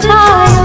छाया